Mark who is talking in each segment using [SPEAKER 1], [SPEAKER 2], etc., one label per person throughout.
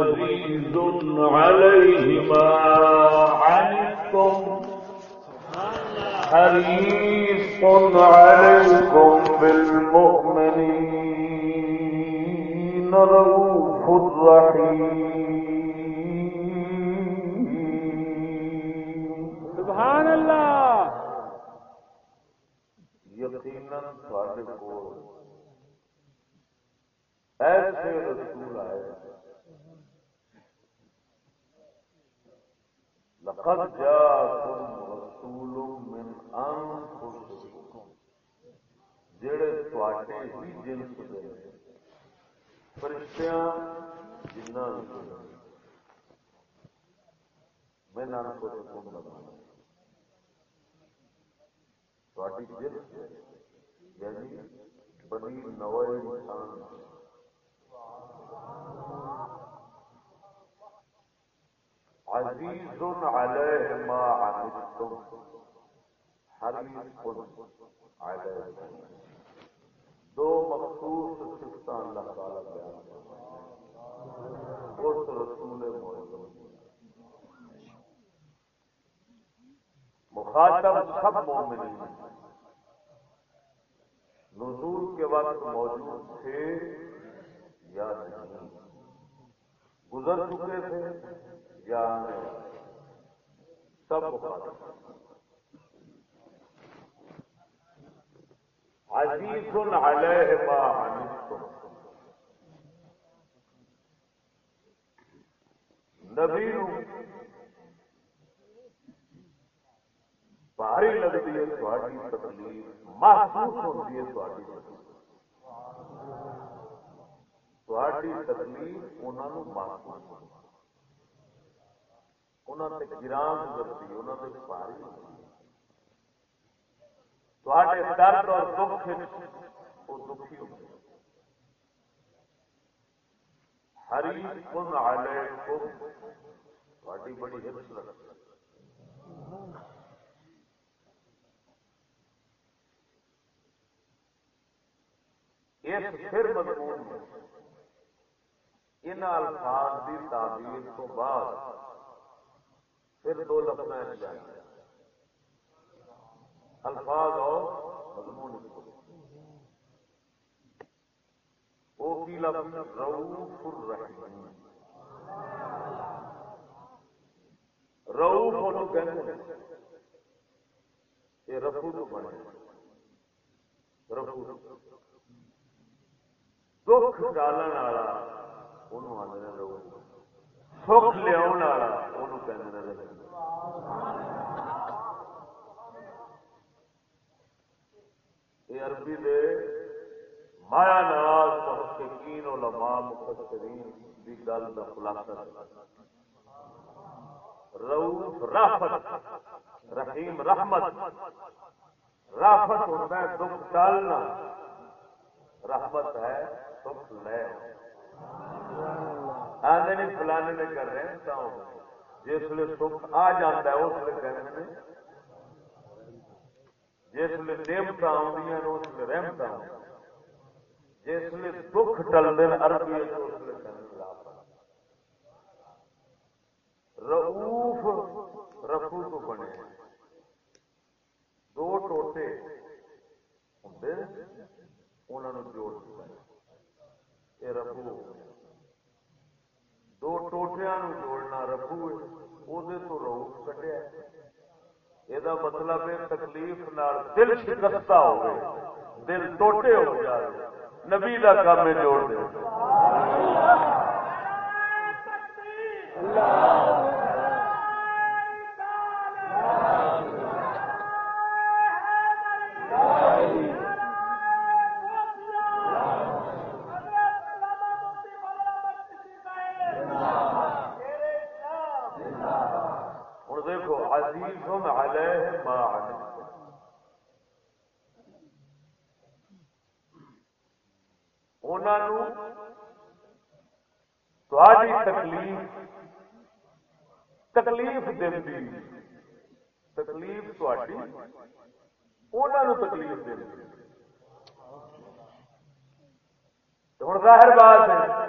[SPEAKER 1] عزيز عليه ما عنتم حريص عليكم بالمؤمنين رؤوف رحيم.
[SPEAKER 2] سبحان
[SPEAKER 1] یقیناً تھوڑے کو ایسے رسول آئے لقد جاءكم رسول من انفسكم جڑے تواڈے ہی جنس دے فرشتیاں جنہ میں نام کو حکم لگانا۔ تواڈی جنس یعنی بنی نوے انسان سبحان اللہ عزیز علیہ ما عنتم، حریص علیہ۔ دو مخصوص صفت اللہ تعالی بیان اس رسول معظم مخاطب سب مومنین۔ نزول کے وقت موجود تھے یا نہیں؟ گزر چکے تھے؟ یا سب عزیز علیہ ما عنتم۔ نبی بھاری لگتی ہے تھوڑی تکلیف، محسوس ہوتی ہے تھوڑی تھوڑی تکلیف انہوں محسوس ہوتی انہوں نے گران گزرتی انہوں نے پاری تے درد اور دکھ وہ دکھی ہوتے ہری کن آلے کن بڑی ہرس لگتی پھر مضمون ان الفاظ کی تعبیر تو بعد پھر دو لفظ الفاظ اور مضمون۔ وہ کی لفظ روف الرحیم۔ روف انہوں کہتے ہیں، یہ رفو تو بنے۔ رفو دکھ ڈالن والا، انہوں آدھے روف سکھ لیا یہ عربی دے مایا نواز محققین علماء مفسرین دی گل دا خلاصہ روف رافت رحیم رحمت رافت ہوتا ہے دکھ ڈالنا رحمت ہے دکھ لے آدھے نہیں فلانے نے کر رہے ہیں جس لیے سکھ آ جاتا ہے، اس لیے کہنے نے جس لیے نعمت آدی اس لیے رحمت جس لیے دکھ ٹلتے ہیں عربی اس لیے روف رفو تو بنے دو ٹوٹے ہوں انہوں جوڑ یہ رفو۔ دو ٹوٹیا جوڑنا رفو وہ تو روح کٹیا یہ مطلب ہے تکلیف نال دل شکستہ ہو گئے دل ٹوٹے ہو جائے نبی کا کام جوڑ دے اللہ انتہائی تکلیف تکلیف دینی تکلیف تھی تکلیف دینی ہوں ظاہر بات ہے،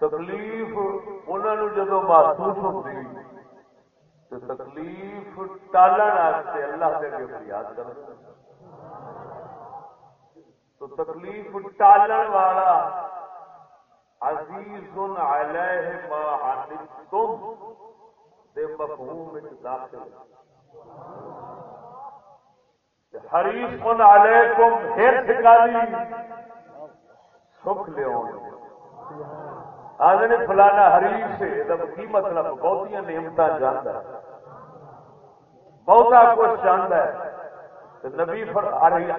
[SPEAKER 1] تکلیف انہوں جدو محسوس ہوتی تو تکلیف ٹالن اللہ کے اگے فریاد کر تو تکلیف ٹالن والا عزیز علیہ ما عنتم، دے مفہوم داخل حریف علیکم ہر ٹھکانی سکھ لیا آدھے فلانا حریف سے کی مطلب؟ بہت نعمت جانا بہتا کچھ جانا ہے۔ نبی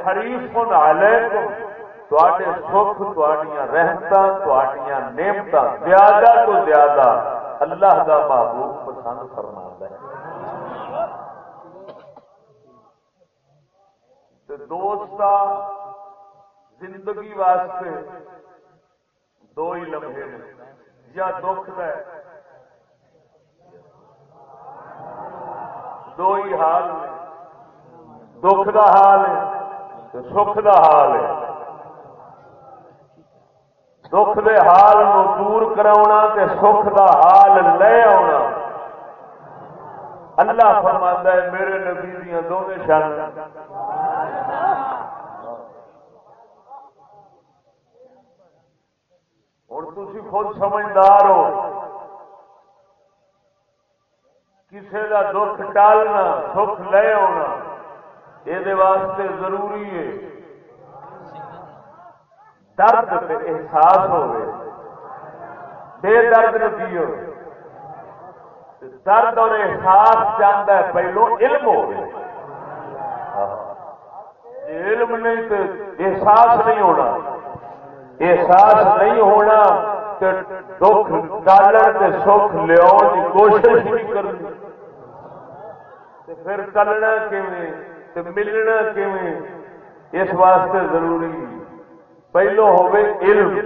[SPEAKER 1] حریف علیکم تے سکھ رحمت زیادہ تو زیادہ اللہ کا محبوب پسند فرما ہے دوست زندگی واسطے دو ہی لمحے یا دکھ دو ہی حال دکھ دا حال ہے سکھ دا حال ہے دکھ دے حال نو دور کرا تے سکھ دا حال لے آنا اللہ فرماتا ہے، میرے نبی دیا دونوں شان۔ ہوں تھی خود سمجھدار ہو۔ کسی کا دکھ ٹالنا، سکھ لے آنا یہ واسطے ضروری ہے۔ درد احساس ہوئے۔ بے درد نتی ہو درد اور احساس چاہتا ہے، پہلو علم ہو علم نہیں تو احساس نہیں ہونا۔ احساس نہیں ہونا دکھ، ڈالر کے سکھ لیا کوشش نہیں کرنی۔ پھر چلنا کیون ملنا کیون اس واسطے ضروری۔ پہلو ہوئے علم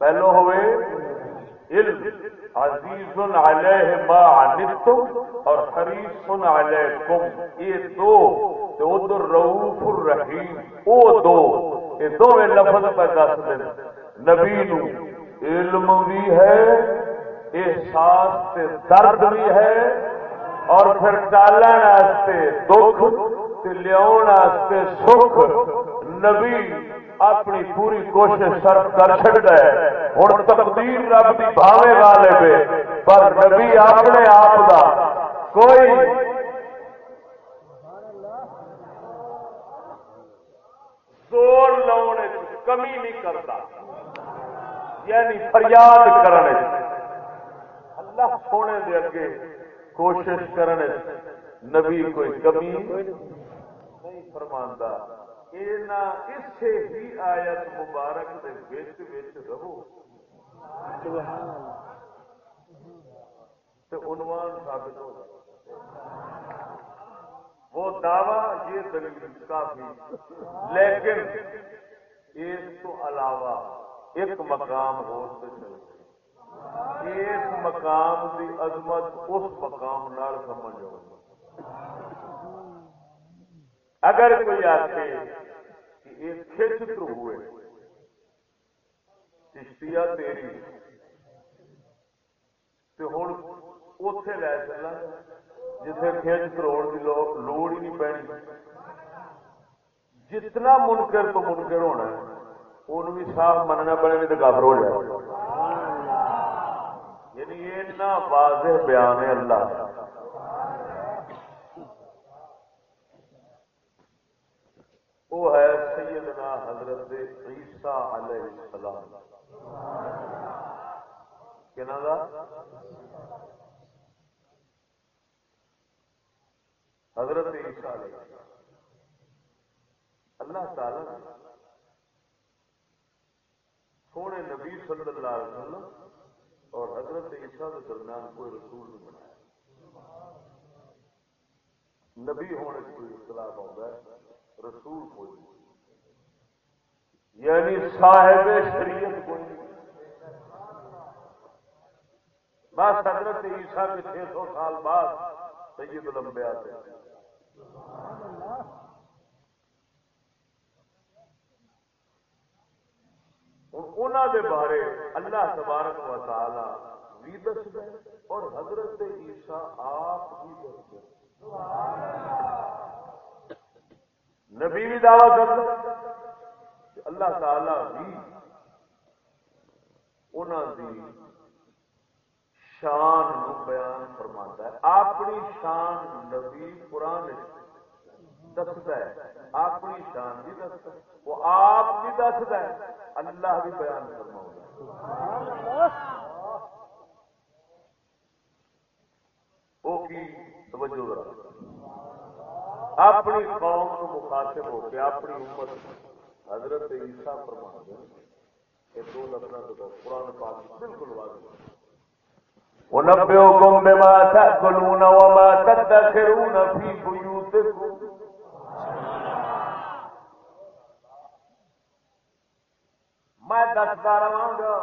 [SPEAKER 1] پہلو ہوئے علم عزیز علیہ ما عنتم اور حریص علیکم یہ دو ادھر روف الرحیم او دو یہ دو لفظ پہ دس دن نبی نو علم بھی ہے احساس سے درد بھی ہے اور پھر ٹالن دکھ لیا سکھ نبی اپنی پوری کوشش سرف کر چڑتا ہے۔ ہوں تقدیر رب کی بھاوے والے پہ پر نبی اپنے آپ کا کوئی زور لاؤ کمی نہیں کرتا۔ یعنی فریاد کرنے اللہ سونے دے اگے کوشش کرنے نبی کوئی کمی نہیں فرماندا اسے ہی آیت مبارک دے وچ وچ رہو۔ عنوان ثابت ہو۔ وہ دعوی یہ دلیل کافی۔ لیکن اس تو علاوہ ایک مقام ہو اس مقام کی عظمت اس مقام نال سمجھ اگر کوئی آتے کہ یہ کھچ تو ہوئے چشتیا تیری تو ہوں اتے لے چلا جتنے کھچ کروڑ کی لوڑ ہی نہیں پینی جتنا منکر تو منکر ہونا ہے ان بھی صاف مننا پڑے نہیں تو کافر ہو جائے۔ یعنی اتنا واضح بیان ہے اللہ۔ وہ ہے سیدنا حضرت عیسیٰ علیہ السلام۔ کہنا دا حضرت عیسیٰ علیہ السلام۔ اللہ تعالی سونے نبی صلی اللہ علیہ وسلم اور حضرت عیسیٰ کے درمیان کوئی رسول نہیں بنایا۔ نبی ہونے کوئی اختلاف ہوتا ہے رسول کوئی یعنی صاحب شریعت کوئی نہیں۔ بس حضرت عیسیٰ کے چھ سو سال بعد سید لمبے آتے ہیں انہوں دے بارے اللہ تبارک و تعالی بھی دس اور حضرت عیسیٰ آپ بھی دس نبی بھی دعوی کر اللہ تعالی بھی انہوں دی شان بیان فرما ہے۔ اپنی شان نبی قرآن دستا ہے۔ اپنی شان بھی دستا ہے۔ وہ آپ بھی دستا ہے۔ اللہ بھی بیان فرما وہ کی؟ توجہ ذرا۔ اپنی قوم کو مخاطب ہو کے اپنی امت حضرت عیسیٰ فرما یہ دو لفظ قرآن پاک بالکل واضح ونبئكم بما تأكلون وما تدخرون في بيوتكم۔ میں دستا رہا گا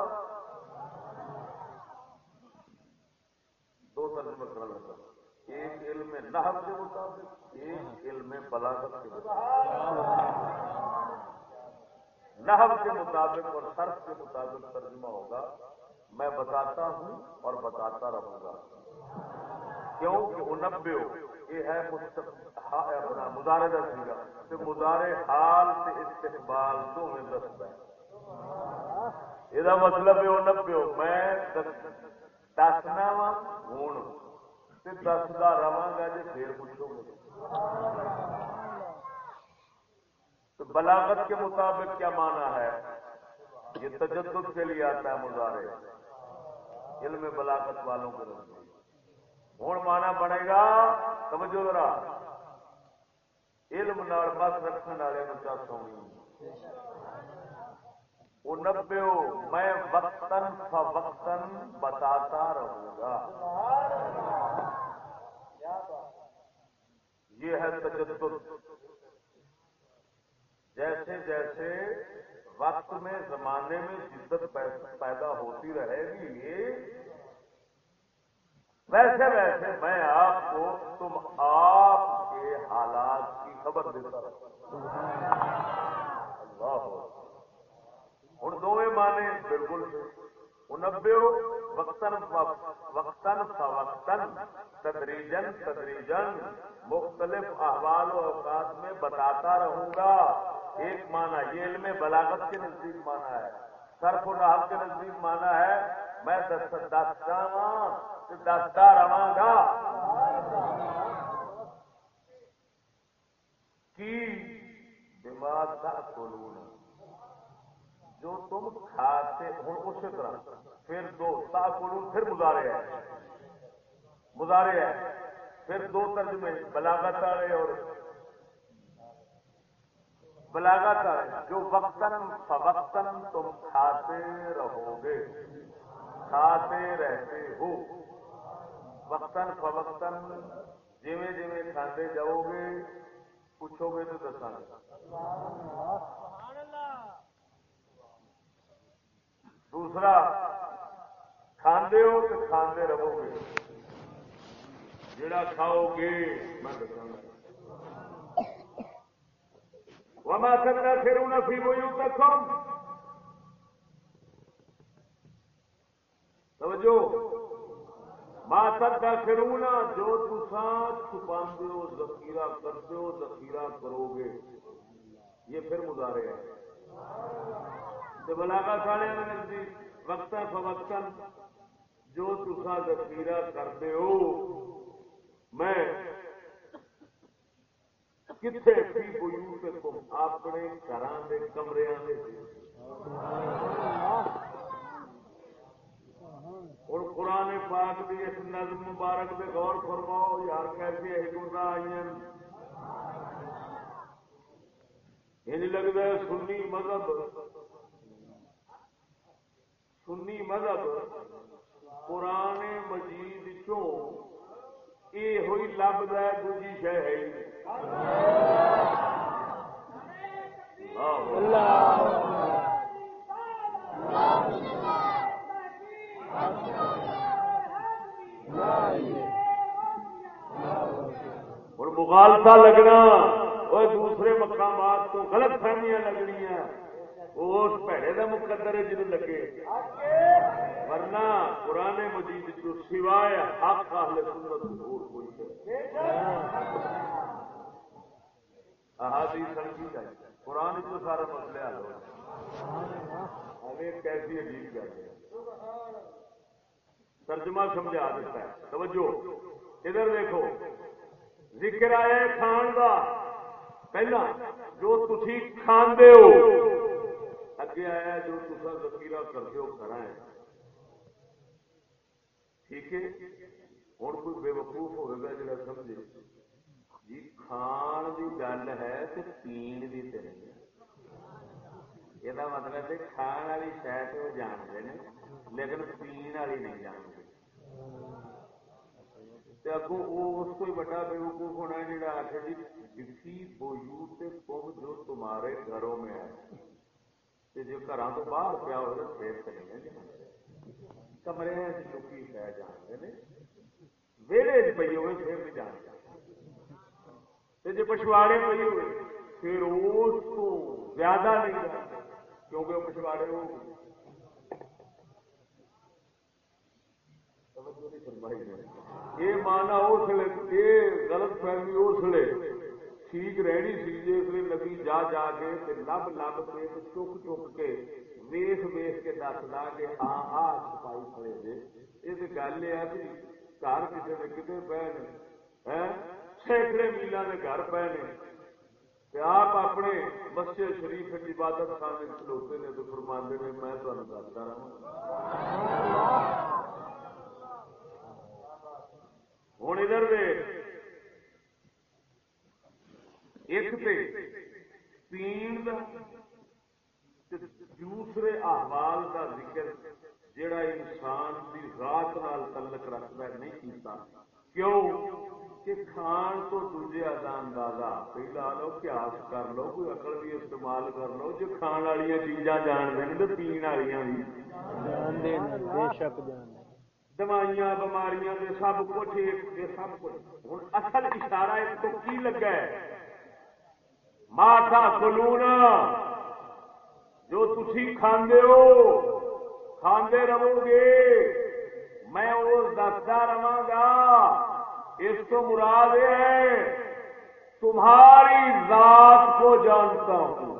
[SPEAKER 1] دو ترجمے کرنا ایک علم نحب کے مطابق، ایک علم بلاغت کے مطابق۔ نحب کے مطابق اور صرف کے مطابق ترجمہ ہوگا۔ میں بتاتا ہوں اور بتاتا رہوں گا۔ کیوں کہ انبے یہ ہے اپنا مزارے کا سیگا کہ حال سے استقبال دو میں دستا ہے۔ یہ مطلب ہے انبے میں دسنا وا ہوں دستا رہا گا جی پھر پوچھو گے تو بلاغت کے مطابق کیا مانا ہے؟ یہ تجدد کے لیے آتا ہے مظاہرے۔ علم بلاغت والوں کے ہوں مانا بنے گا، توجہ ذرا۔ علم نال بس رکھنے والے چاس ہونی وہ نبے میں وقتاً فوقتاً بتاتا رہوں گا۔ یہ ہے تجدد۔ جیسے جیسے وقت میں زمانے میں شدت پیدا ہوتی رہے گی، ویسے ویسے میں آپ کو تم آپ کے حالات کی خبر دیتا اللہ ہوں دونوں مانے بالکل انبے وقتاً وقتاً فوقتاً تدریجن تدریجن مختلف احوال و اوقات میں بتاتا رہوں گا ایک مانا یہ علم بلاغت کے نزدیک مانا ہے سرف و راحت کے نزدیک مانا ہے میں دستا دستا رہا گا کی دماغ کا قلون جو تم کھاتے ہوں اسی طرح۔ پھر دو تا قلون پھر مزارے ہیں مزارے ہیں پھر دو ترجمے، بلاغت والے اور بلاغت جو وقتاً فوقتاً تم کھاتے رہو گے کھاتے رہتے ہو۔ وقتاً فوقتاً جیویں جیویں کھاتے جاؤ گے، پوچھو گے تو دسا دوسرا، کھاندے ہو تو کھاندے رہو گے۔ جڑا کھاؤ گے، میں دساگا وما تدخرون في بيوتكم۔ توجہ۔ ما تدخرون جو تسا چھپاندے ہو، ذخیرہ کرتے ہو، ذخیرہ کرو گے یہ پھر مظاہرے ہیں۔ تو بلاغا سالے میں نزدیک وقتا فوقتاً جو تسا ذخیرہ کرتے ہو، میں کتنے بھی فی بیوتکم اپنے گھراں دے کمریاں دے اور قرآن پاک دی اس نظم مبارک دے غور فرماؤ، یار کیسی حکمت آئی یہ لگتا ہے سنی مذہب سنی مذہب قرآن مجید چوں یہ ہوئی لب ہے دوجی شہ ہے اور مغالتا لگنا اور دوسرے مقامات کو غلط فہمیاں لگنی اس پیڑے کا مقدر ہے جنوب لگے ورنہ پرانے مجید جو سوائے حق اہل سنت اور کوئی احادیث سمجھی جائے قرآن تو سارا مسئلہ حل ہو ہمیں کیسی عجیب گل ہے ترجمہ سمجھا دیتا ہے توجہ ادھر دیکھو ذکر آیا کھان کا پہلا جو تھی کھانے ہو اگے آیا جو تصا ذخیرہ کرتے ہو کرا ہے ٹھیک ہے؟ ہوں کوئی بے وقوف ہوگا جا سمجھے۔ جی کھان کی گل ہے تو پین کی تو نہیں۔ یہ مطلب ہے کھان والی شاید وہ جانتے ہیں لیکن پین والی نہیں جانتے۔ اگو اس کو بڑا بے وقوف ہونا ہے جا آخر جی جسی بوجو سے کم جو تمہارے گھروں میں ہے۔ جو گھر تو باہر پیا ہو پھر چلے کمرے لوگ پہ جانتے ہیں ویڑے پی ہوئے پھر بھی جانتے جی پچھواڑے پی ہوئے پھر اس کو زیادہ نہیں جانتے کیونکہ وہ پچھواڑے ہو گئے یہ مانا اس لیے یہ غلط فہمی اس لیے ٹھیک رہنی سی جی اس لیے لگی جا جا کے لب لب کے چک چک کے ویس ویس کے دس لا کے ہاں ہاں کھڑے دے یہ گل یہ ہے کہ گھر کسی نے کتنے پے نے سینکڑے میلوں کے گھر پے نے آپ اپنے مسجد شریف عبادت خانے کھلوتے نے تو فرماندے نے میں تمہیں دستا رہا ہوں ادھر دے ایک پین دوسرے احوال کا ذکر جڑا انسان کی رات نال تعلق رکھتا ہے نہیں کیتا۔ کیوں؟ کہ کھان تو دوجے ادا اندازہ پہلا لو قیاس کر لو کوئی اکل بھی استعمال کر لو جو کھان والی چیزاں جان دیں تو پین والی بھی۔ بے شک جان دوائیاں بماریاں سب کچھ سب کچھ۔ ہوں اصل اشارہ ایک تو کی لگا ہے؟ ماتا کلونا جو تھی کھاندے ہو کھاندے رہو گے میں اس دستا رہا گا اس کو مراد ہے تمہاری ذات کو جانتا ہوں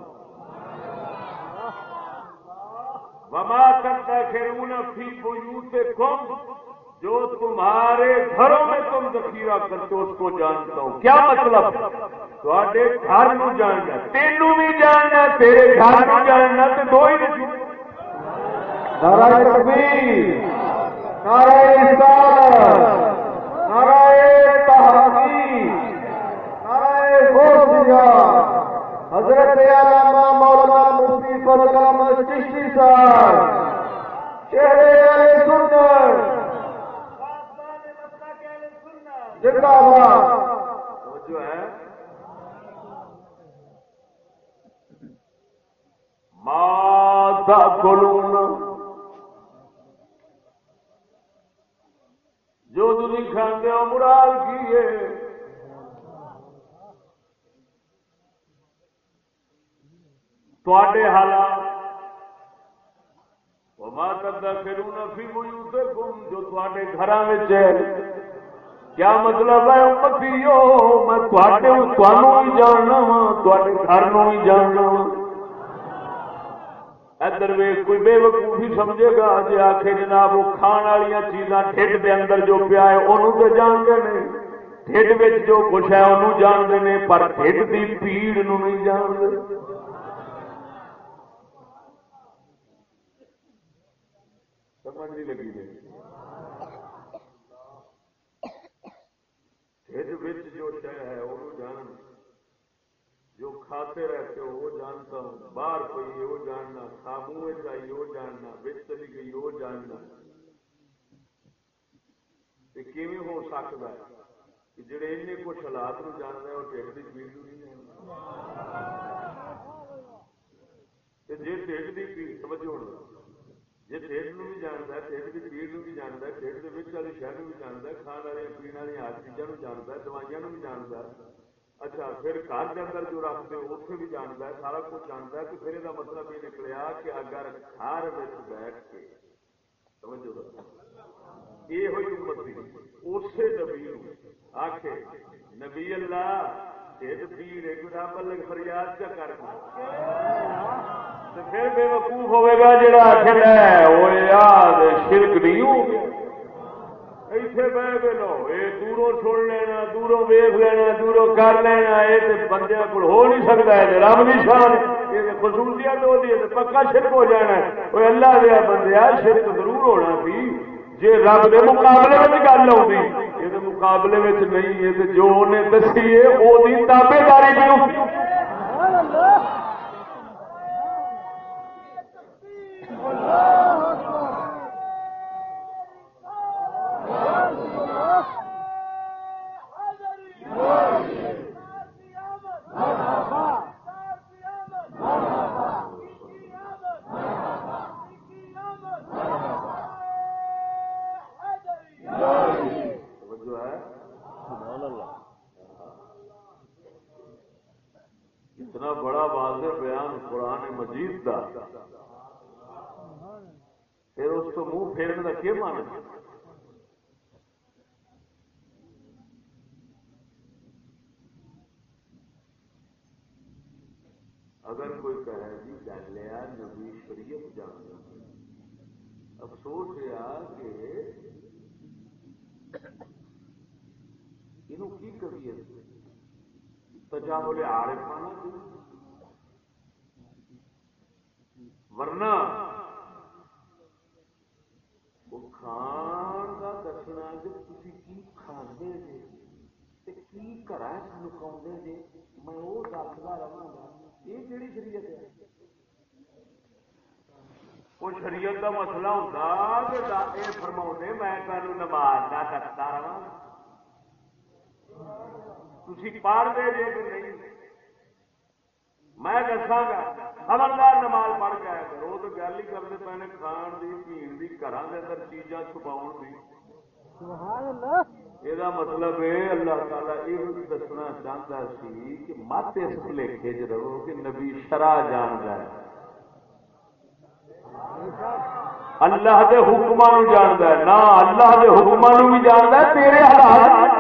[SPEAKER 1] وما کرتا خیرون فی بیوتکم جو تمہارے گھروں میں تم ذخیرہ کرتے اس کو جانتا ہوں۔ کیا مطلب؟ تھوڑے گھر نو جاننا تینوں بھی جاننا تیرے گھر نو جاننا تو دو ہی نہیں نارائ تکبیر۔ نارائ نارائ تحقیق۔ نارائ غوثیہ۔ حضرت علامہ مولانا مفتی فضل احمد چشتی صاحب۔ چہرے والے سنر زندہ باد جو ہے ماتا کلون جو تھی کھانے ہو مراد کی ہے؟ تے حالات۔ ماتا پھر فی بیوتکم، جو تے گھر کیا مطلب ہے امتیو میں بھی جاننا وا گھر نو بھی جاننا وا ادھر وے کوئی بے وقوفی سمجھے گا جی آخ جناب وہ کھان والی چیزاں ٹھڈ دے اندر جو پیا ہے انہوں تو جانتے ہیں ٹھڈ جو کچھ ہے انہوں جانتے ہیں پر ٹھڈ کی پیڑ نو نہیں جانتے سمجھ نہیں لگی جی جو شہ ہے وہ جان جو کھاتے رہتے ہو وہ جانتا ہوں باہر پی وہ جاننا سابو آئی وہ جاننا بچ چلی گئی وہ جاننا کیون ہو سکتا ہے کہ جڑے ان کچھ حالات نو جاننا وہ ٹھڈ کی پیڑ نہیں جی ٹھڈ کی پیڑ توجہ ہونا جی ٹھیک نو بھی جانتا ہے ٹھیک کی پیڑ بھی جانتا ہے ٹھیک کے والی شہر بھی جانتا ہے کھان والی پینے والی ہر چیزوں جانتا ہے دوائیاں بھی جانتا ہے اچھا پھر گھر کے اندر جو رکھتے اتنے بھی جانتا ہے سارا کچھ جانتا ہے کہ پھر یہ مطلب یہ نکلیا کہ اگر گھر بیٹھ کے سمجھو یہ ہوئی امت تھی اسی نبی آخ نبی اللہ پیڑ بلک فریاد کیا کر پھر بے وقوف ہوئے گا جڑا آخر ہے وہ یاد شرک نہیں ہو گیا ایتھے بہ کے لو یہ دوروں سن لینا دوروں ویخ لینا دوروں کر لینا یہ تو بندے کو ہو نہیں سکتا ہے رب کی شان یہ خصوصیت ہوتی ہے پکا شرک ہو جانا ہے۔ وہ اللہ دیا بندے شرک ضرور ہونا سی جی رب کے مقابلے میں گل آؤں یہ مقابلے میں نہیں ہے جو انہیں دسی ہے وہ تابے داری کیوں بھی بولے آڑے ورنہ وہ کھان کا دسنا کہ تھی کی کھانے جی کی کرا جی میں وہ دستا رہا یہ کہڑی شریعت ہے؟ وہ شریعت کا مسئلہ ہوتا کہ یہ فرما میں کل نماز کا دستا رہا۔ تھی پڑھ دے کہ نہیں؟ میں دساگا خبردار نماز پڑھ کے آیا کرو تو گل ہی کرتے پے کھان کی پین کی گھر کے اندر چیزاں چھپاؤ کی یہ مطلب ہے اللہ تعالیٰ یہ دسنا چاہتا سی کہ مت اس بھلے رہو کہ نبی شرا جان ہے۔ اللہ دے حکمان جانتا ہے۔ نہ اللہ دے حکمان بھی جانتا ہے تیرے حالات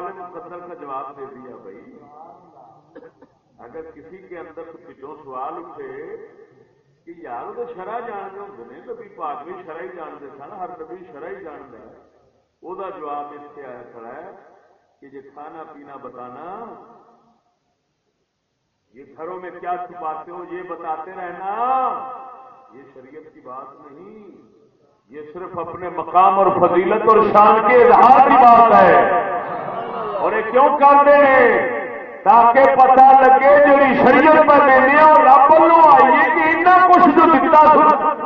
[SPEAKER 1] مقدر کا جواب دے دیا بھائی۔ اگر کسی کے اندر پچھوں سوال اٹھے کہ یار تو شرح جانتے ہوں نبی پاک بھی شرح ہی جانتے سن ہر نبی شرح ہی جانتا ہے۔ وہ جواب اس سے آیا کھڑا ہے کہ یہ کھانا پینا بتانا، یہ گھروں میں کیا چھپاتے ہو، یہ بتاتے رہنا، یہ شریعت کی بات نہیں۔ یہ صرف اپنے مقام اور فضیلت اور شان کے اظہار کی بات ہے۔ اور یہ کیوں کرتے ہیں؟ تاکہ پتا لگے جی شریعت میں دینے اور رب لو آئیے کہ اتنا کچھ جو دکھتا سن۔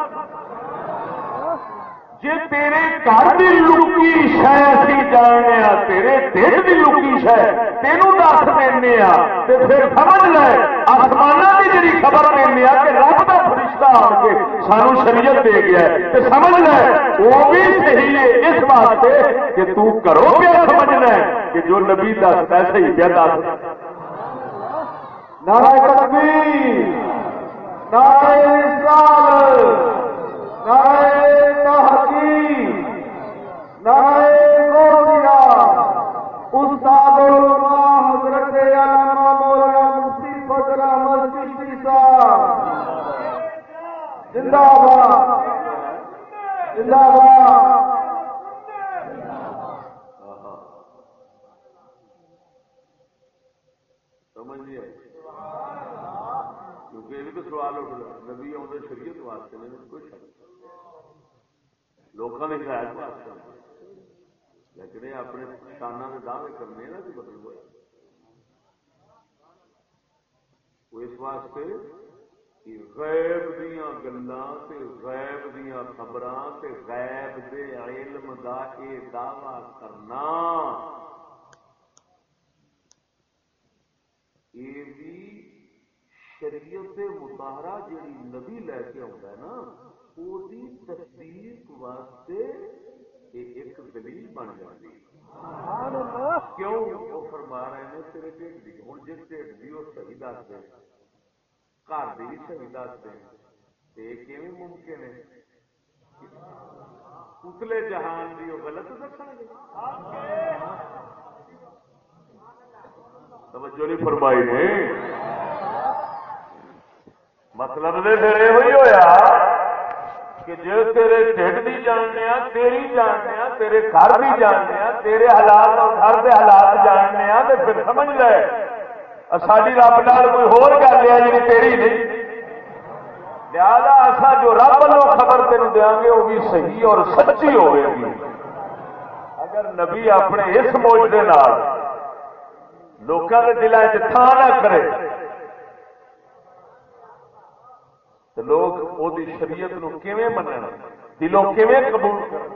[SPEAKER 1] جی تیرے گھر کی لکی شہ اسی جاننے تیرے دل کی لکی شہ تینوں دس دینا تو پھر سمجھ لے آسمان کی جی خبر دینا کہ رب کا فرشتہ آ کے سانو شریعت دے گیا تو سمجھ لے، وہ بھی صحیح ہے اس واسطے کہ تو کرو گیا سمجھنا ہے کہ جو نبی دس ایسے ہی کیا دس نارائ تکبیر نارائ سال نارائ تحقیق نارائ گوریا استاد حضرت علامہ مولانا مفتی فضل احمد چشتی صاحب۔ زندہ باد زندہ باد سمجھے کیونکہ یہ بھی تو سوال اٹھ گیا نبی آدھے شریعت واسطے نہیں کوئی شک لوگوں نے ہدایت واسطے۔ لیکن یہ اپنے شانہ کے دعوے کرنے نا کہ مطلب ہوا۔ اس واسطے غیب دیا گلا غیب دیا خبر غیب دے علم دا یہ دعوی کرنا یہ بھی شریعت متحرہ جیڑی نبی لے کے آتا ہے نا وہ تصدیق واسطے ایک دلیل بن جاتی کیوں؟ وہ فرما رہے ہیں تیرے دی ہوں جس ٹھیک دی وہ صحیح دس دے گھر دی بھی صحیح دس دے یہ ممکن ہے؟ اتلے جہان دی وہ غلط دسن گے۔ توجہ نہیں فرمائی نے۔ مطلب دے پھر یہ ہوا کہ جو تیرے ٹھڈ بھی جاننے تیری جاننے تیرے گھر بھی جاننے تیرے حالات اور گھر کے حالات جاننے تو پھر سمجھ لے۔ ساری رب نال کوئی ہور گل ہے جی تیری نہیں۔ لہذا ایسا جو رب لو خبر تین دیا گے وہ بھی صحیح اور سچی ہوئے گی۔ اگر نبی اپنے اس موجے لوگوں کے دلان چ نہ کرے۔ تو لوگ وہ شریعت نو کیویں منن؟ دلوں کیویں قبول کر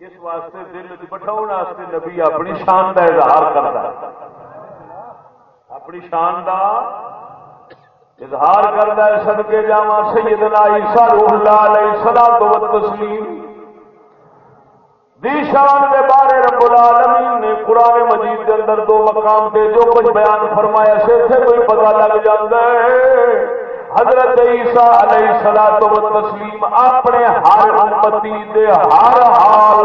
[SPEAKER 1] اس واسطے دل بٹھاؤ واسطے نبی اپنی شان کا اظہار کرتا اپنی شان کا اظہار کرتا ہے سدکے جا سیدنا عیسیٰ روح اللہ علیہ السلام تو تسلیم دی کے بارے رب العالمین نے قرآن مجید کے اندر دو مقام پہ جو کچھ بیان فرمایا سے کوئی پتا لگ جاتا ہے۔ حضرت عیسیٰ علیہ سلا تو تسلیم اپنے ہر امتی دے ہر حال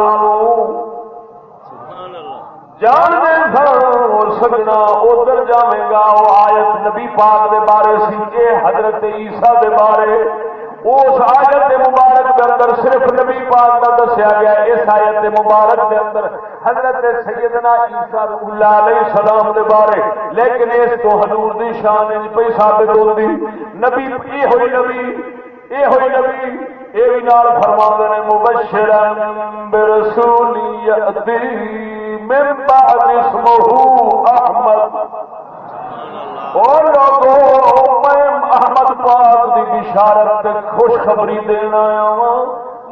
[SPEAKER 1] جان دے سن سجنا ادھر جائے گا۔ وہ آیت نبی پاک دے بارے سی حضرت عیسیٰ دے بارے اس آیت مبارک کے اندر صرف نبی پاک کا دسیا گیا اس آیت مبارک کے اندر حضرت سیدنا عیسیٰ اللہ علیہ السلام دے بارے، لیکن اس تو حضور دی شان پہ ثابت ہوتی نبی یہ ہوئی نبی یہ ہوئی نبی یہ بھی نال فرما نے مبشر برسول یأتی من بعد اسمه احمد۔ اور لوگوں، میں پاک دی بشارت خوشخبری دینا آیا ہوں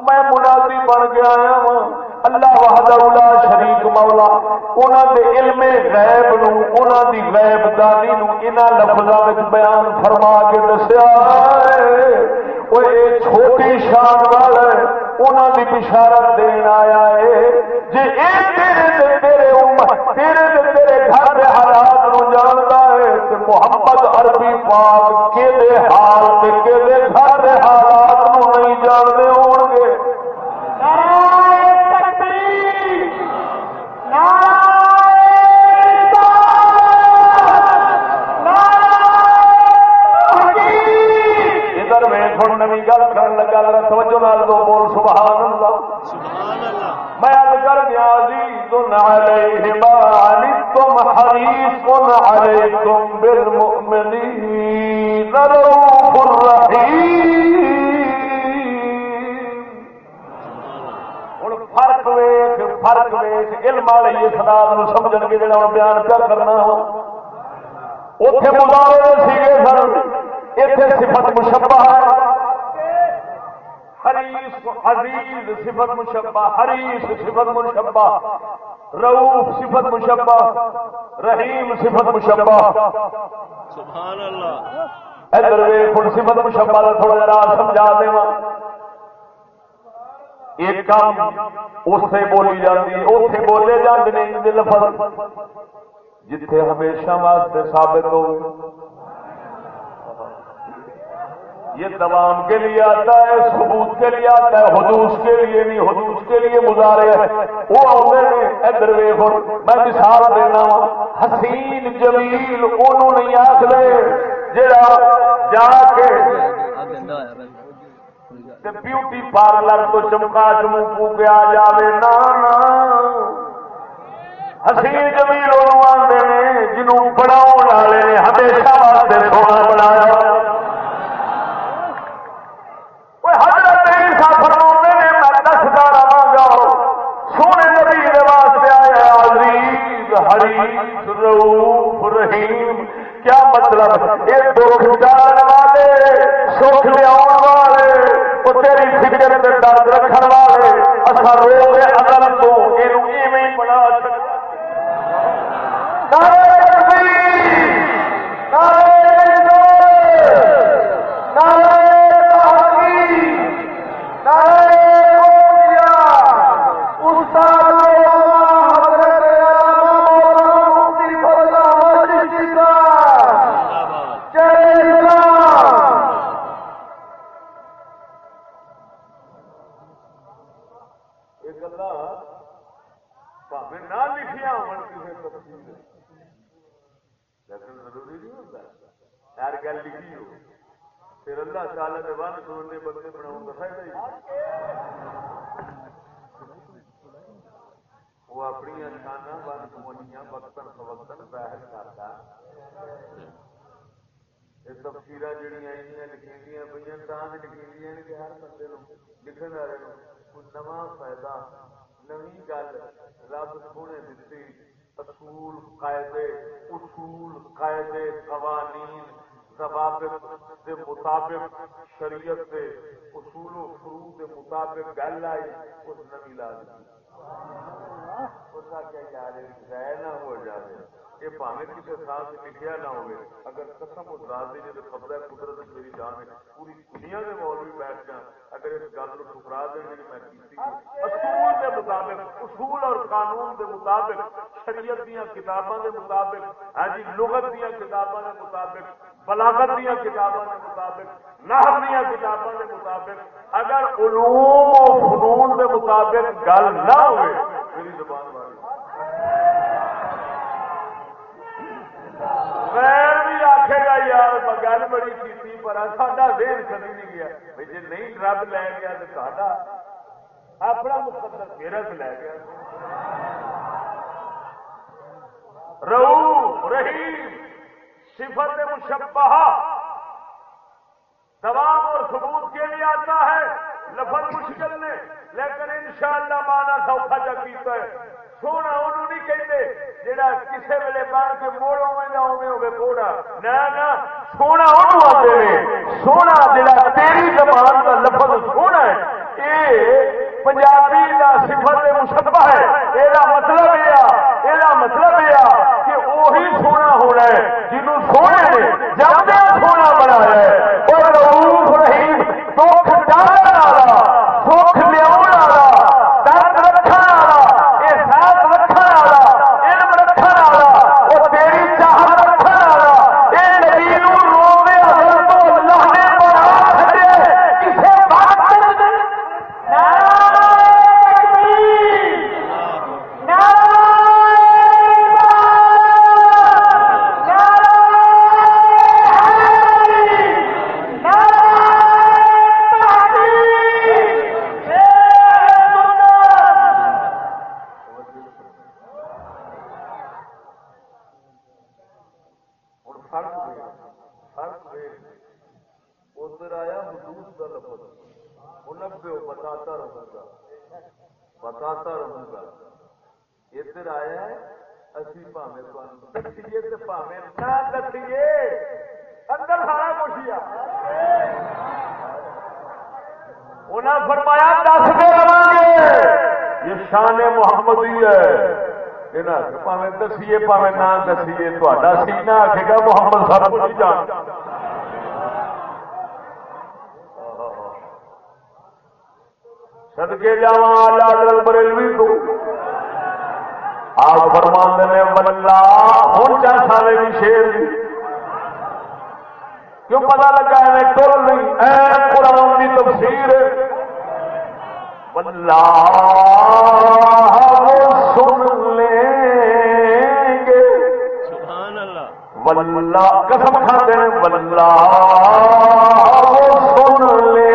[SPEAKER 1] میں منادی بن گیا آیا ہوں اللہ وحدہ اولا شریک مولا۔ انہاں دے علم غیب نو، انہاں دی غیب دانی نو انہاں لفظاں وچ بیان فرما کے دسیا وہ ایک چھوٹی شان والا انہوں انہاں بشارت دین آیا ہے جی اے تیرے تیرے امت تیرے تیرے گھر حالات نو ہے محمد عربی پاک کے حال کے گھر حالات عزیز رؤوف فرق ویخ فرق ویخ علم والے اس رات سمجھ گے جا بیان کیا کرنا اتے مظاہرے سیگے سر اتنے صفت مشبہ ہے حریص عزیز صفت مشبہ حریص صفت مشبہ رؤوف صفت مشبہ رحیم صفت مشبہ۔
[SPEAKER 2] سبحان اللہ۔
[SPEAKER 1] ادھر صفت مشبہ کا تھوڑا جا سمجھا دیں ایک کام اسے بولی جاتی بولے ہیں لفظ۔ جتھے ہمیشہ واسطے ثابت ہو۔ یہ دوام کے لیے آتا ہے، ثبوت کے لیے آتا ہے، حدوث کے لیے نہیں حدوث کے لیے مظاہرے ہے وہ آتے ہیں، ادھر ویخ میں مثال دینا وا حسین جمیل انہوں نہیں آخر جا جا کے بیوٹی پارلر تو چمکا چمکو کے آ جائے نا حسین جمیل انہوں آتے ہیں جنوب بناؤ والے نے، ہمیشہ واسطے سونا بنایا سونے نبی واسطے آیا عزیز حریف رؤوف رحیم دو مطلب یہ دکھ جان والے سکھ لیا والے وہ تیری فکر میں درد رکھنے والے اصا رو کے اگر تو یہ بنا سکتے یہ گلا پہ نہ لکھیا ہو کسی تفصیل لیکن ضروری نہیں ہوتا ہر گل لکھی ہو پھر اللہ تعالی نے ون سننے بندے بنا فائدہ ہی وہ اپنی شانہ ون سمنیاں وقتاً فوقتاً ظاہر کرتا یہ تفصیل جہیا لکھی پہ تاج لکھی کہ ہر بندے لکھن والے نواں فائدہ نوی گل رب سونے دیتی اصول قاعدے اصول قاعدے قوانین ضوابط کے مطابق شریعت کے اصول و فرو کے مطابق گل آئی کچھ نوی لا دی اس کا کیا یار نہ ہو جائے یہ پاوے کسی تھان سے لکھیا نہ ہوئے اگر قسم اس رات دی جب خبر ہے قدرت میری جان ہے پوری دنیا کے مولوی بیٹھ جان اگر اس گل کو ٹھکرا دیں جی میں کیتی اصول کے مطابق اصول اور قانون کے مطابق شریعت دیا کتاباں کے مطابق ہاں جی لغت دیا کتاباں کے مطابق بلاغت دیا کتاباں کے مطابق نحو دیا کتاباں کے مطابق اگر علوم و فنون کے مطابق گل نہ ہوئے میری زبان والی غیر بھی آخے گا یار گل بڑی کی پر ساڈا دین کدی نہیں گیا بھائی جی نہیں رب لے گیا تو ساڈا اپنا مقدر میرا لے گیا رو رحیم صفت مشبہ دوام اور ثبوت کے لیے آتا ہے لفظ مشکل نے لیکن انشاءاللہ مانا سوکھا جا پیتا ہے سونا انہوں نہیں کہتے جہاں کسی ویلے بن کے موڑ اوے نہ اوے ہوگے کوڑا نہ سونا انہوں آتے سونا جہاں تیری زبان کا لفظ سونا ہے یہ پنجابی کا صفت مشبہ ہے۔ یہ مطلب یہ یہ مطلب یہ کہ وہی سونا ہونا ہے، جنہوں سونے نے سونا بنا ہے اور روح رحیم دکھ ڈالنے والا سکھ لیا درد رکھنے والا احساس رکھنے والا علم رکھنے والا وہ تیری چاہت رکھنے والا یہ نبی نو روے حضرت تو اللہ نے بنا چھڈے کسے بات کر ادھر آیا حدود کا لفظ منبے بتاتا رہوں گا بتاتا رہوں گا ادھر آیا ہے اسی پاوے دسیے تو پاوے نہ دسیے اندر سارا کچھ ہی انہیں فرمایا دس دے گے یہ شان محمدی ہے پاوے دسیے پاوے نہ دسیے تا سینا آخے گا محمد سب کچھ جان سدکے جا لال بریلوی تو آپ فرماند نے ولہ ہوں چا سارے بھی شیر کیوں پتا لگا ہے ٹول نہیں اے قرآن کی تفسیر ولہ اللہ قسم کھاتے ہیں ولہ سن لے۔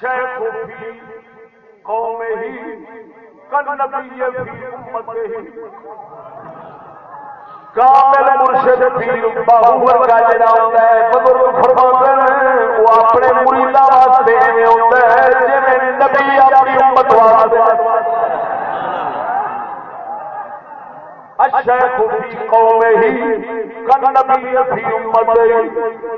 [SPEAKER 1] شیخ
[SPEAKER 2] فی قوم
[SPEAKER 1] ہی کنبی فی امت ہی۔ کامل مرشد پیر باہو ورگا جڑا ہوندا ہے، بزرگ فرماتے ہیں، وہ اپنے مریداں واسطے ایویں ہوندا ہے، جویں نبی اپنی امت واسطے۔ شیخ فی قوم ہی کنبی فی امت ہی۔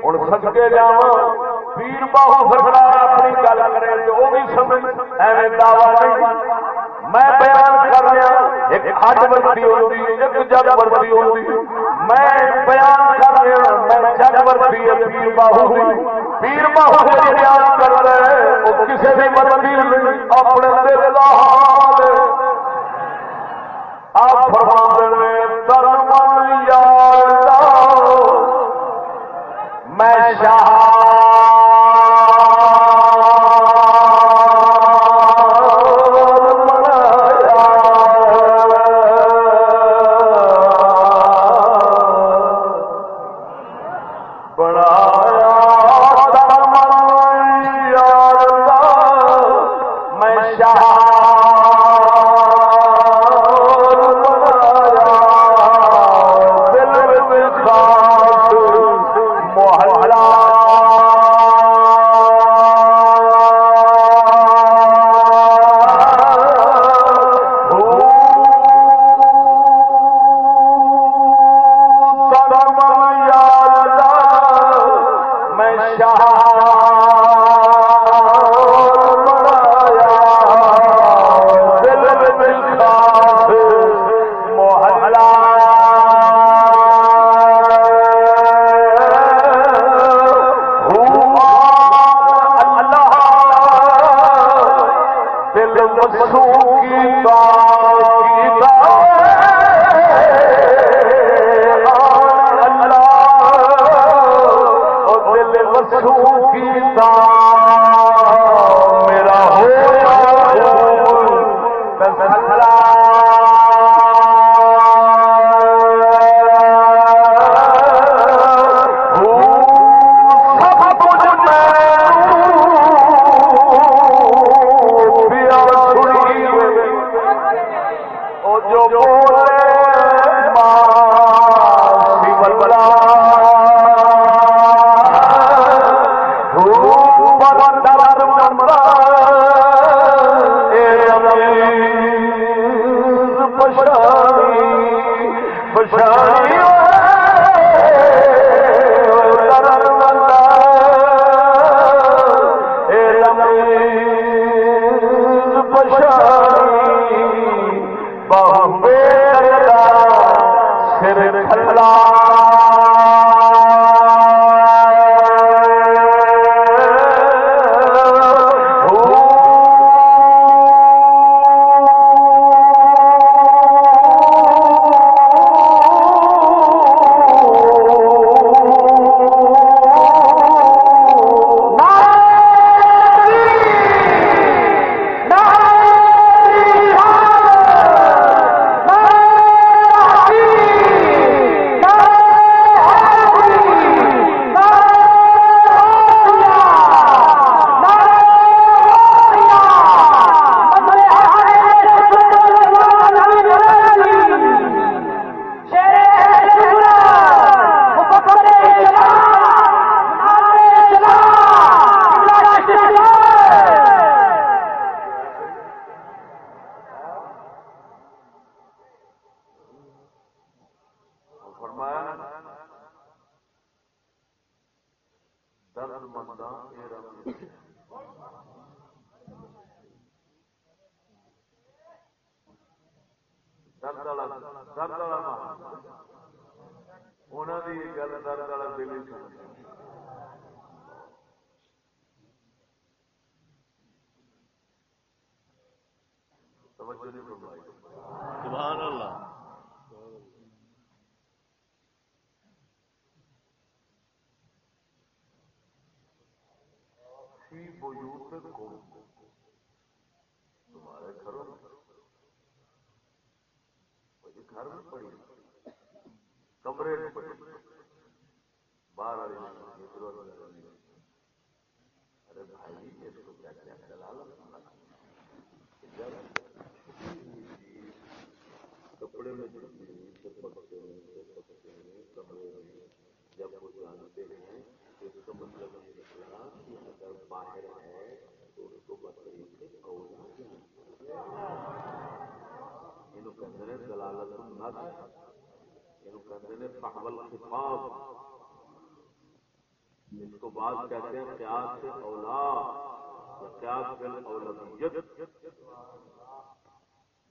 [SPEAKER 1] ہن سچے جاواں پیر باہو سرکار اپنی گل کرے تو وہ بھی سمجھ، ایویں دعوی نہیں میں بیان کر رہا ایک اج بردی ہوتی ایک جگ بردی ہوتی میں بیان کر رہا میں جگ بردی ہے، پیر باہو پیر باہو بیان کر ہے، وہ کسی بھی بردی جو درد والا درد والا انہوں کی گل درد والا دل ہی
[SPEAKER 2] سبحان اللہ۔
[SPEAKER 1] تمہارے گھروں گھر میں پڑی، کمرے میں پڑی، باہر ارے بھائی، اس کو کیا کیا؟ کپڑے میں پکتے ہیں پکتے ہیں کمرے میں۔ جب وہ جانتے ہیں، اس کا مطلب یہ نکلا کہ اگر باہر ہے، تو اس کو بکری سے یہ کہتے ہیں دلالت یہ پہول خفاف اس کو بعد کہتے ہیں پیاس سے اولا پیاس سے اولادیت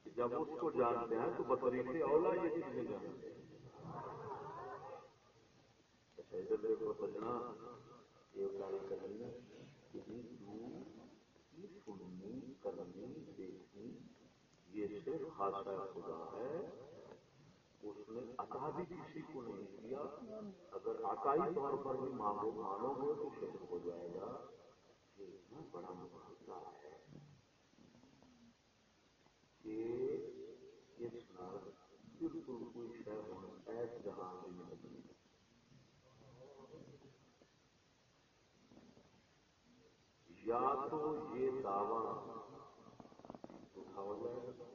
[SPEAKER 1] جب اس کو جانتے ہیں تو بطری سے اولا یہ چیزیں جانتے۔ اچھا، ہیں کو سجنا، یہ کاری کرنی سننی کرنی یہ صرف خاصا خدا ہے۔ اس نے عطا بھی کسی کو نہیں کیا۔ اگر عقائی طور پر بھی مانگو مانو گے تو شہر ہو جائے گا۔ یہ اتنا بڑا مقابلہ ہے۔ کہ اس نال بالکل کوئی شہر ہونا ایس جہاں بھی نہیں۔ یا تو یہ دعوی اٹھاؤ جائے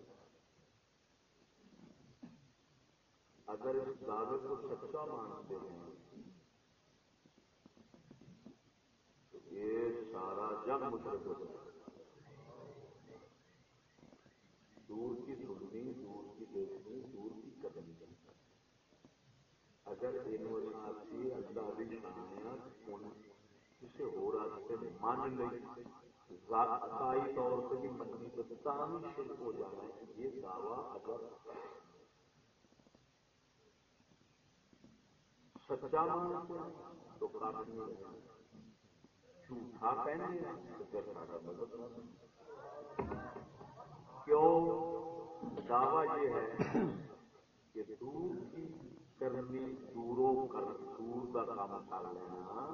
[SPEAKER 1] اگر اس دعوے کو سچا مانتے ہیں، تو یہ سارا جگ مشرق ہو جائے دور کی سننی، دور کی دیکھنی، دور کی کرنی اگر انہیں اللہ بھی شانیاں کسی ہو راستے مان لئی ذاتی طور سے بھی مننی تو بھی شرک ہو جانا ہے یہ دعویٰ اگر سچا مانتے ہیں تو کافی نہیں جھوٹا کہنے تو پھر سارا مدد کیوں دعویٰ یہ ہے کہ دور کی کرنی دوروں کر دور کا کام کر لینا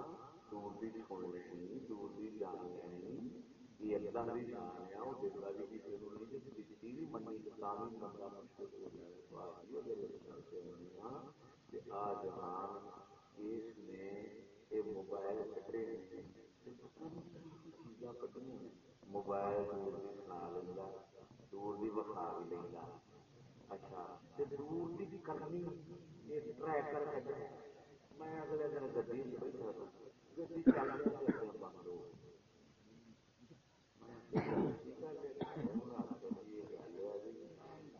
[SPEAKER 1] دور کی سننی دور کی جان لینی یہ اللہ کی جان ہے وہ دیکھتا بھی کسی کو نہیں جب کسی بھی منی کام بندہ مشکل ہو جائے تو آج یہ اگر کرتے ہوئے ہاں کہ آ جہان اس نے یہ موبائل کٹے چیزاں کٹنی موبائل دور کی سنا لینا دور کی بخا بھی لینا اچھا دور کی کرنی یہ ٹریکر میں اگلے دن گڈی بیٹھا تھا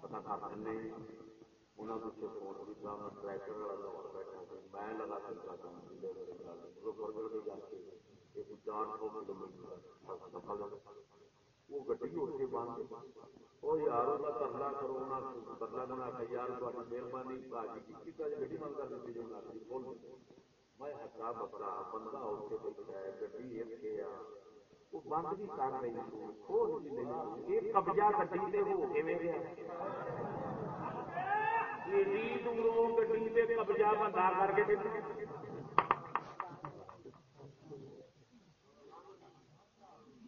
[SPEAKER 1] پتا کر نہیں فون ٹریکٹر والا بیٹھا میں لگا سکتا ایک چار سو کلو میٹر وہ گڈی بند وہ یار کا کرو بنا کے یار مہربانی گڈی بند کر دیتی جو میں بکرا بندہ بیٹھا ہے گڈی وہ بند بھی کر رہی کھول بھی نہیں یہ قبضہ گڈی سے ہو کے گیا گڈی قبضہ بندہ کر کے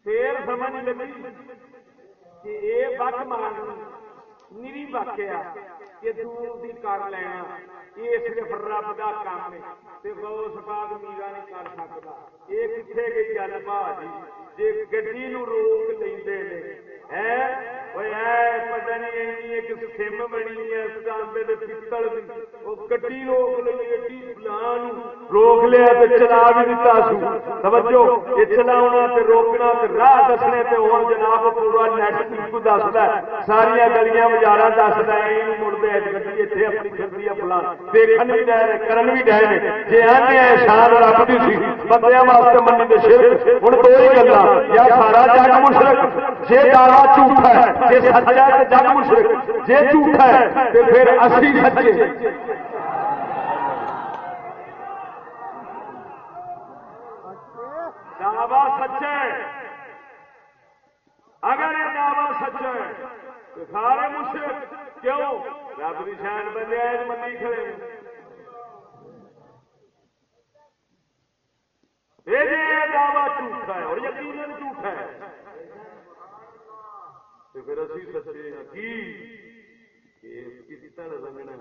[SPEAKER 1] پھر سمجھ لگی کہ یہ بک نیری کہ دور دی کر لینا یہ صرف رب کا کام ہے غوث پاک میرا نہیں کر سکتا۔ یہ کتنے گئی گل بھا جی جی گی روک لے پتا نہیں ایک سم بنی ہے پتل وہ کٹی روک روک لیا تو چلا بھی دتا سو سمجھو یہ چلاونا روکنا راہ دسنے ہوں جناب پورا نیٹ کو دستا ساریا گلیاں بازار دستا مڑتے اپنی ہے دیکھن بھی ڈے کرن بھی ڈے جی آنے شان رب سی بندے واسطے دو ہی یا سارا جگ مشرق جی دعوی جھوٹا ہے جی سچا ہے تے جگ مشرق جی جھوٹا ہے تو پھر اسی سچے۔ دعوی سچا ہے اگر یہ دعوی سچا ہے تو سارے مشرق کیوں؟ رب کی شان بندے منی کھڑے۔ جی دعوی جھوٹا ہے اور یقین جھوٹا ہے پھر اسی سچے ہیں کی پتل رنگنا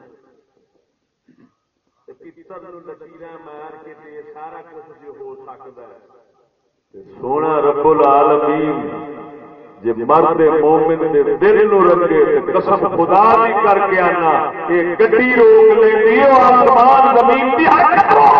[SPEAKER 1] پتل لکیر مار کے سارا کچھ جو ہو سکتا ہے۔ سونا رب العالمین جی مرد مومن دے دل نو رنگے قسم خدا بھی کر کے آنا یہ گڈی روک لینی آسمان زمین کی کلندر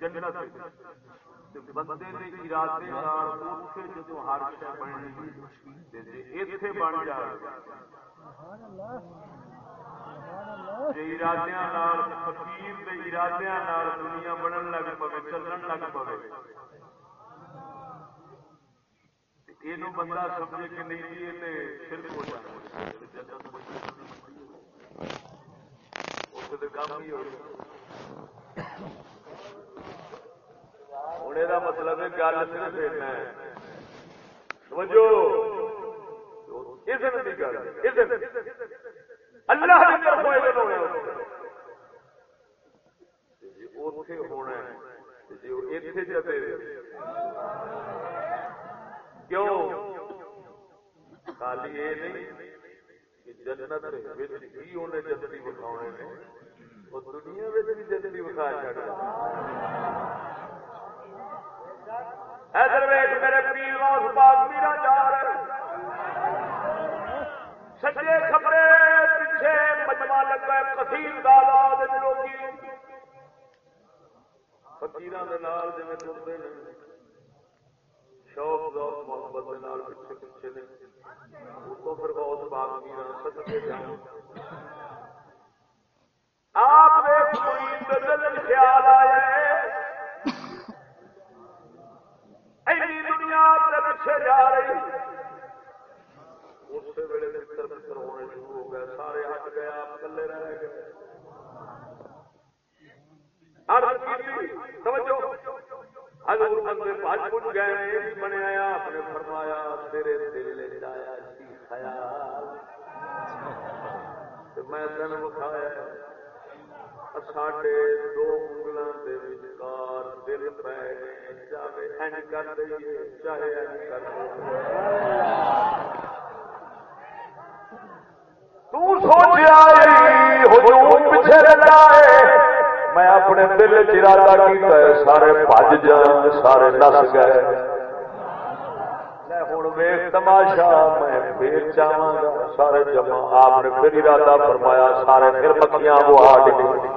[SPEAKER 1] جنت بندے کے ارادے اتے جدو ہر شہ بننی اتے بن جائے ارادیا فکیر ارادیا دنیا بنن لگ پے چلن لگ پے یہ بندہ سمجھے کہ نہیں، یہ صرف ہو جائے ہوں یہ مطلب ہے گل صرف سمجھو؟ اللہ جی ہونا جی کیوں؟ خالی یہ نہیں جنت ہی انہیں جنتی بکھاؤنے نے وہ دنیا میں بھی جنتی بکھا چڑھ ادھر ویٹ میرے پیر روز باغ میرا جا رہے سجے خبرے پیچھے مجمع لگا کثیر دادا لوگی فکیر جی ترتے ہیں۔ شوق ذوق محبت پیچھے پیچھے نے پھر بہت باغ آپ خیال آیا دنیا پیچھے جا رہی اس ویلے متر متر ہونے شروع ہو گئے سارے ہٹ گئے آپ کلے رہ گئے حضور بندے پاج پوچھ گئے یہ بھی بنیا آپ نے فرمایا تیرے دل لایا خیال میں تین بخایا ساڈے دو انگلوں وچکار دل پہ چاہے این کر دئیے چاہے این کر تو سوچیا پیچھے ہے میں اپنے دل چرادہ کیتا ہے سارے بج جان سارے نس گئے ویخ تماشا میں پھر چاہوں گا۔ سارے جمع آپ نے پھر ارادہ فرمایا، سارے پھر مکھیاں وہ آ گئی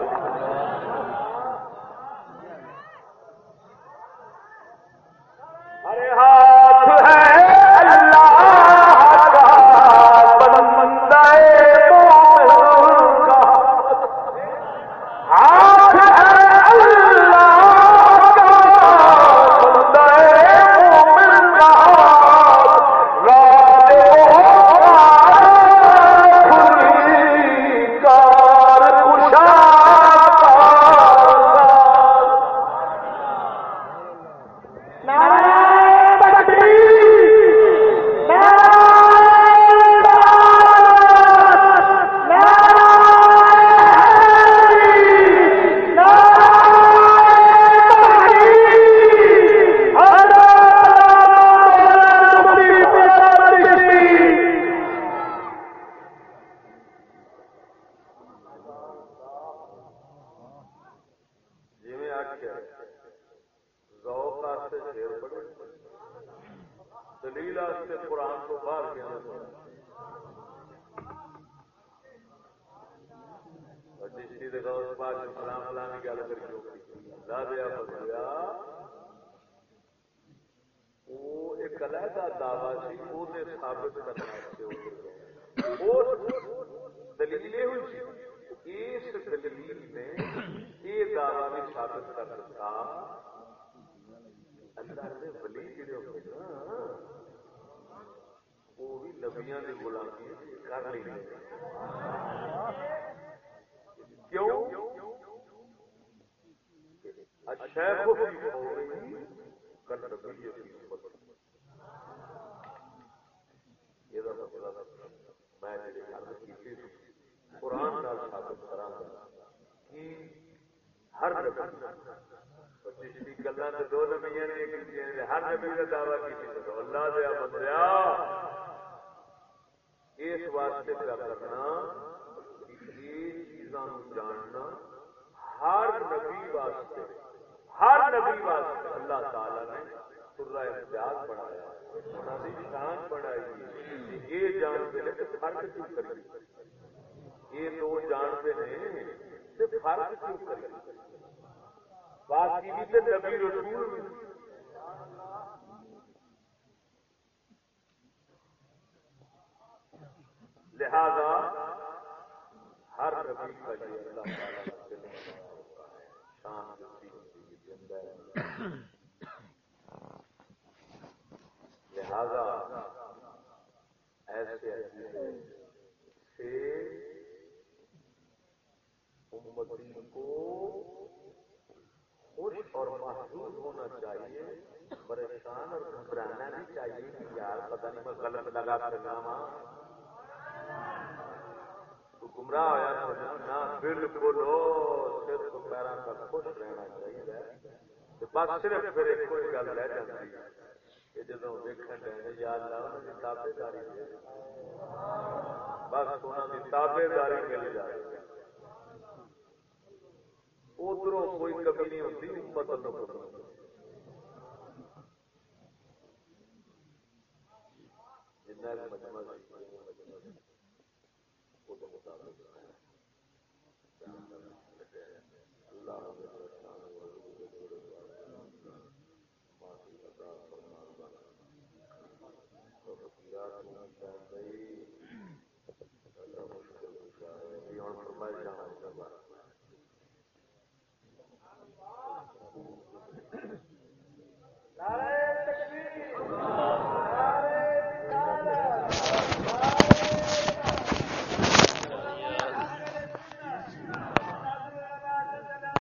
[SPEAKER 1] کری یہ دو جانتے ہیں فرق کیوں کری باقی نبی رسول لہذا ہر نبی کا یہ اللہ لہذا ایسے ایسے سے امتی کو خوش اور محسوس ہونا چاہیے، پریشان اور گھبرانا بھی چاہیے کہ یار پتہ نہیں میں غلط لگا کرنا وہاں تو گمراہ ہوا تو نہ، بالکل سر تو پیروں تک خوش رہنا چاہیے۔ بس صرف پھر ایک گل رہ جاتی۔ ہے کہ جدو ویکن یا اللہ انہوں تابے داری دے بس انہوں تابے داری مل جائے۔ ادھر کوئی کمی نہیں ہوتی امت اللہ جنہ مجمع